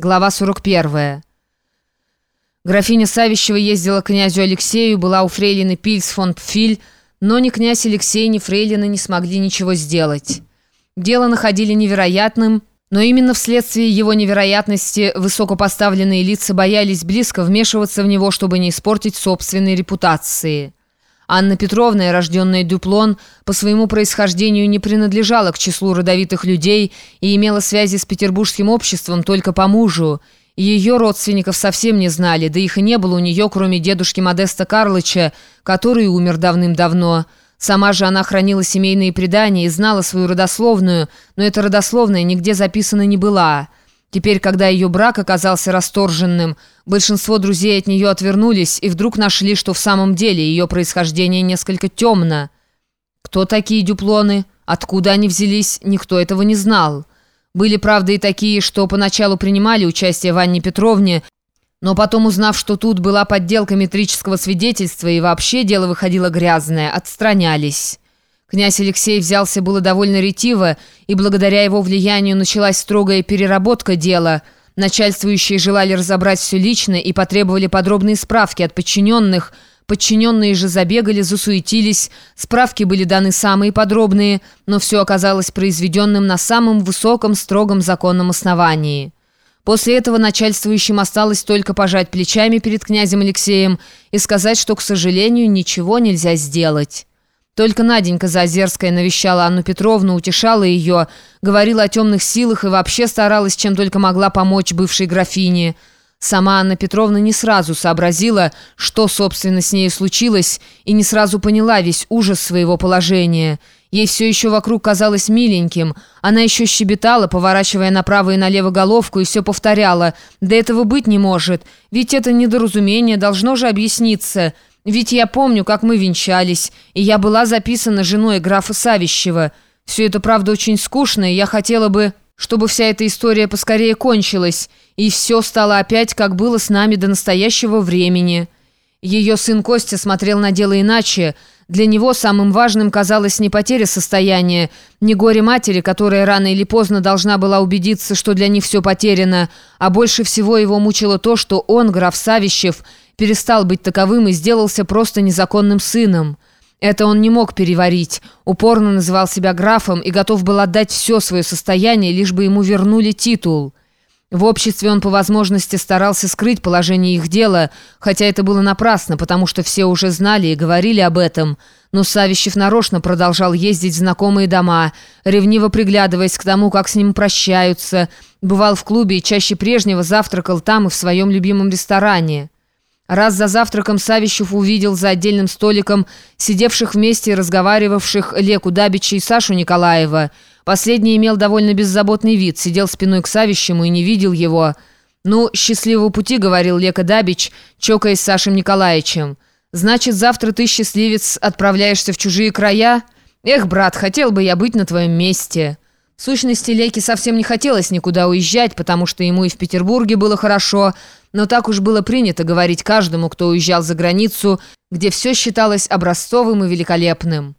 Глава 41. Графиня Савищева ездила к князю Алексею, была у фрейлины Пильс фон Пфиль, но ни князь Алексей, ни фрейлина не смогли ничего сделать. Дело находили невероятным, но именно вследствие его невероятности высокопоставленные лица боялись близко вмешиваться в него, чтобы не испортить собственной репутации. Анна Петровна, рожденная Дюплон, по своему происхождению не принадлежала к числу родовитых людей и имела связи с петербургским обществом только по мужу. Ее родственников совсем не знали, да их и не было у нее, кроме дедушки Модеста Карлыча, который умер давным-давно. Сама же она хранила семейные предания и знала свою родословную, но эта родословная нигде записана не была. Теперь, когда ее брак оказался расторженным, большинство друзей от нее отвернулись и вдруг нашли, что в самом деле ее происхождение несколько темно. Кто такие дюплоны? Откуда они взялись? Никто этого не знал. Были, правда, и такие, что поначалу принимали участие в Анне Петровне, но потом, узнав, что тут была подделка метрического свидетельства и вообще дело выходило грязное, отстранялись. Князь Алексей взялся было довольно ретиво, и благодаря его влиянию началась строгая переработка дела. Начальствующие желали разобрать все лично и потребовали подробные справки от подчиненных. Подчиненные же забегали, засуетились, справки были даны самые подробные, но все оказалось произведенным на самом высоком строгом законном основании. После этого начальствующим осталось только пожать плечами перед князем Алексеем и сказать, что, к сожалению, ничего нельзя сделать. Только Наденька Зазерская навещала Анну Петровну, утешала ее, говорила о темных силах и вообще старалась, чем только могла помочь бывшей графине. Сама Анна Петровна не сразу сообразила, что, собственно, с ней случилось, и не сразу поняла весь ужас своего положения. Ей все еще вокруг казалось миленьким. Она еще щебетала, поворачивая направо и налево головку, и все повторяла. «Да этого быть не может, ведь это недоразумение должно же объясниться». Ведь я помню, как мы венчались, и я была записана женой графа Савищева. Все это, правда, очень скучно, и я хотела бы, чтобы вся эта история поскорее кончилась, и все стало опять, как было с нами до настоящего времени». Ее сын Костя смотрел на дело иначе. Для него самым важным казалось не потеря состояния, не горе матери, которая рано или поздно должна была убедиться, что для них все потеряно, а больше всего его мучило то, что он, граф Савищев, перестал быть таковым и сделался просто незаконным сыном. Это он не мог переварить, упорно называл себя графом и готов был отдать все свое состояние, лишь бы ему вернули титул. В обществе он по возможности старался скрыть положение их дела, хотя это было напрасно, потому что все уже знали и говорили об этом. Но Савищев нарочно продолжал ездить в знакомые дома, ревниво приглядываясь к тому, как с ним прощаются, бывал в клубе и чаще прежнего завтракал там и в своем любимом ресторане. Раз за завтраком Савищев увидел за отдельным столиком сидевших вместе и разговаривавших Леку Дабича и Сашу Николаева. Последний имел довольно беззаботный вид, сидел спиной к Савищему и не видел его. «Ну, счастливого пути», — говорил Лека Дабич, чокаясь с Сашем Николаевичем. «Значит, завтра ты, счастливец, отправляешься в чужие края? Эх, брат, хотел бы я быть на твоем месте». В сущности, Леке совсем не хотелось никуда уезжать, потому что ему и в Петербурге было хорошо, но так уж было принято говорить каждому, кто уезжал за границу, где все считалось образцовым и великолепным.